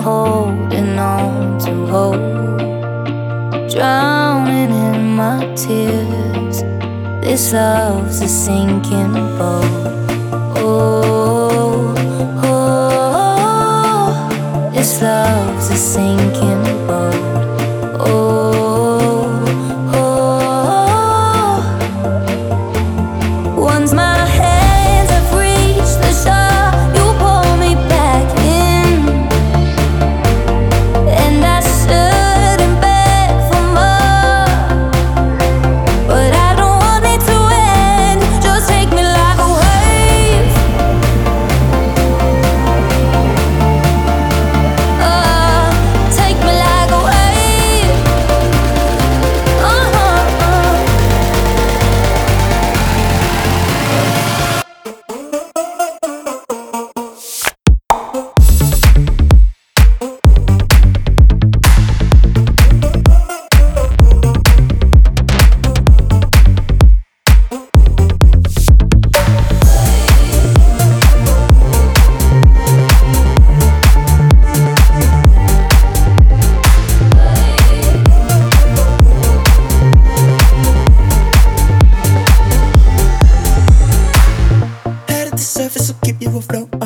holding on to hope. Drowning in my tears, this love's a sinking boat. Oh. the surface will keep you afloat.